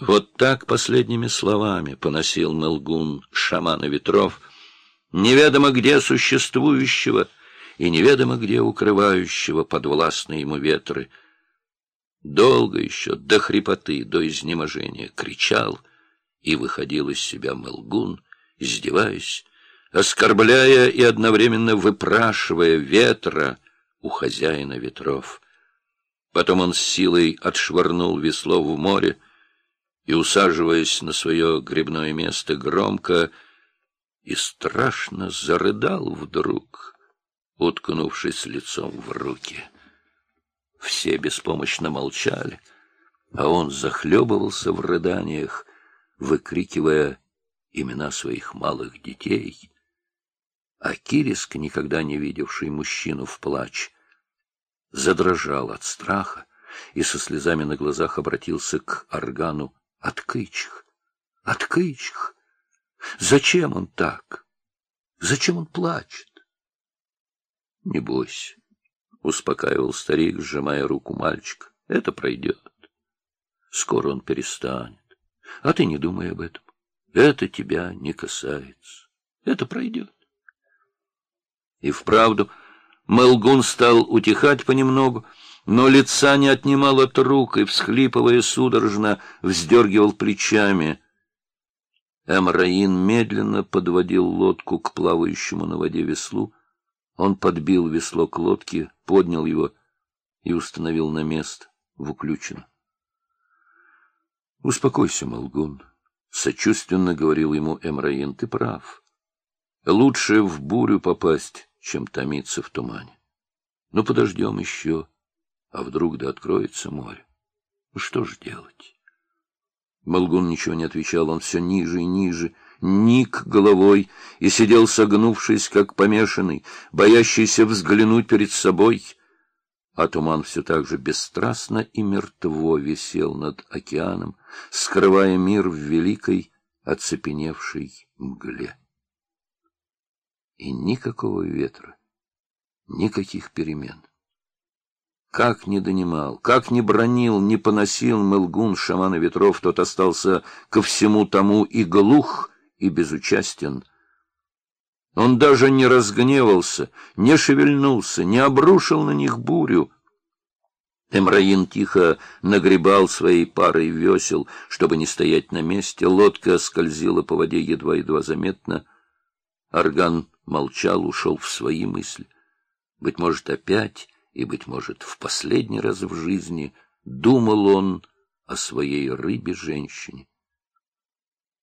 Вот так последними словами поносил Мелгун шамана ветров, неведомо где существующего и неведомо где укрывающего подвластные ему ветры. Долго еще, до хрипоты, до изнеможения, кричал и выходил из себя Мелгун, издеваясь, оскорбляя и одновременно выпрашивая ветра у хозяина ветров. Потом он с силой отшвырнул весло в море, и, усаживаясь на свое грибное место, громко и страшно зарыдал вдруг, уткнувшись лицом в руки. Все беспомощно молчали, а он захлебывался в рыданиях, выкрикивая имена своих малых детей. А Кириск, никогда не видевший мужчину в плач, задрожал от страха и со слезами на глазах обратился к органу Откычих, откычих. Зачем он так? Зачем он плачет? Не бойся, успокаивал старик, сжимая руку мальчика. Это пройдет. Скоро он перестанет. А ты не думай об этом. Это тебя не касается. Это пройдет. И вправду Мелгун стал утихать понемногу, но лица не отнимал от рук и, всхлипывая судорожно, вздергивал плечами. Эмраин медленно подводил лодку к плавающему на воде веслу. Он подбил весло к лодке, поднял его и установил на место в Успокойся, Молгун, — сочувственно говорил ему Эмраин, — ты прав. Лучше в бурю попасть, чем томиться в тумане. Ну, подождем еще. — а вдруг да откроется море? Что ж делать? Молгун ничего не отвечал, он все ниже и ниже, ник головой и сидел согнувшись, как помешанный, боящийся взглянуть перед собой. А туман все так же бесстрастно и мертво висел над океаном, скрывая мир в великой, оцепеневшей мгле. И никакого ветра, никаких перемен. Как не донимал, как не бронил, не поносил Мелгун шамана ветров, тот остался ко всему тому и глух, и безучастен. Он даже не разгневался, не шевельнулся, не обрушил на них бурю. Эмраин тихо нагребал своей парой весел, чтобы не стоять на месте. Лодка скользила по воде едва-едва заметно. Орган молчал, ушел в свои мысли. Быть может, опять и, быть может, в последний раз в жизни думал он о своей рыбе-женщине.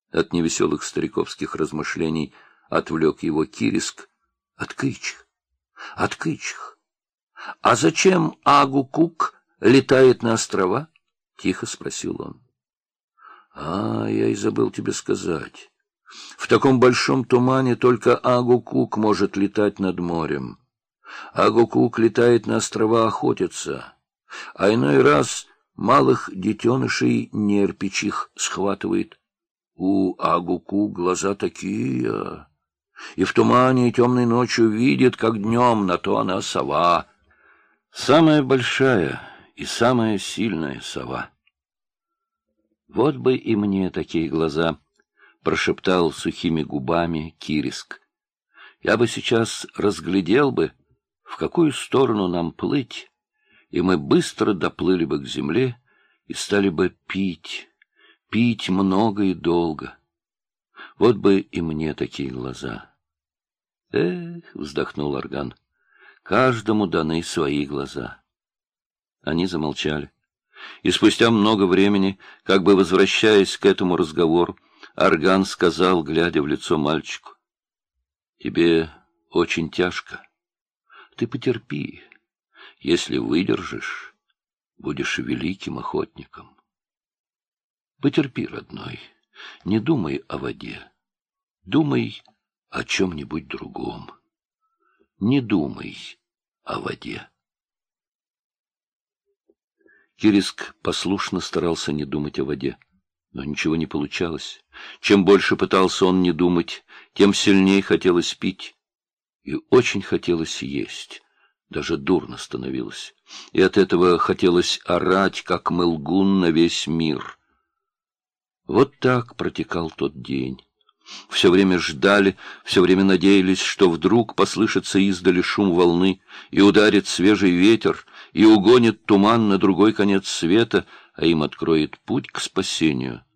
От невеселых стариковских размышлений отвлек его Кириск. Откычих, откычих. А зачем Агу-Кук летает на острова? — тихо спросил он. — А, я и забыл тебе сказать. В таком большом тумане только Агу-Кук может летать над морем а Гукук летает на острова охотиться, а иной раз малых детенышей нерпичих схватывает. У Агуку глаза такие, и в тумане и темной ночью видит, как днем, на то она сова. Самая большая и самая сильная сова. Вот бы и мне такие глаза, — прошептал сухими губами Кириск. Я бы сейчас разглядел бы, в какую сторону нам плыть, и мы быстро доплыли бы к земле и стали бы пить, пить много и долго. Вот бы и мне такие глаза. Эх, вздохнул орган, каждому даны свои глаза. Они замолчали. И спустя много времени, как бы возвращаясь к этому разговору, орган сказал, глядя в лицо мальчику, «Тебе очень тяжко». Ты потерпи. Если выдержишь, будешь великим охотником. Потерпи, родной, не думай о воде. Думай о чем-нибудь другом. Не думай о воде. Кириск послушно старался не думать о воде, но ничего не получалось. Чем больше пытался он не думать, тем сильнее хотелось пить и очень хотелось есть. Даже дурно становилось. И от этого хотелось орать, как мылгун на весь мир. Вот так протекал тот день. Все время ждали, все время надеялись, что вдруг послышится издали шум волны, и ударит свежий ветер, и угонит туман на другой конец света, а им откроет путь к спасению —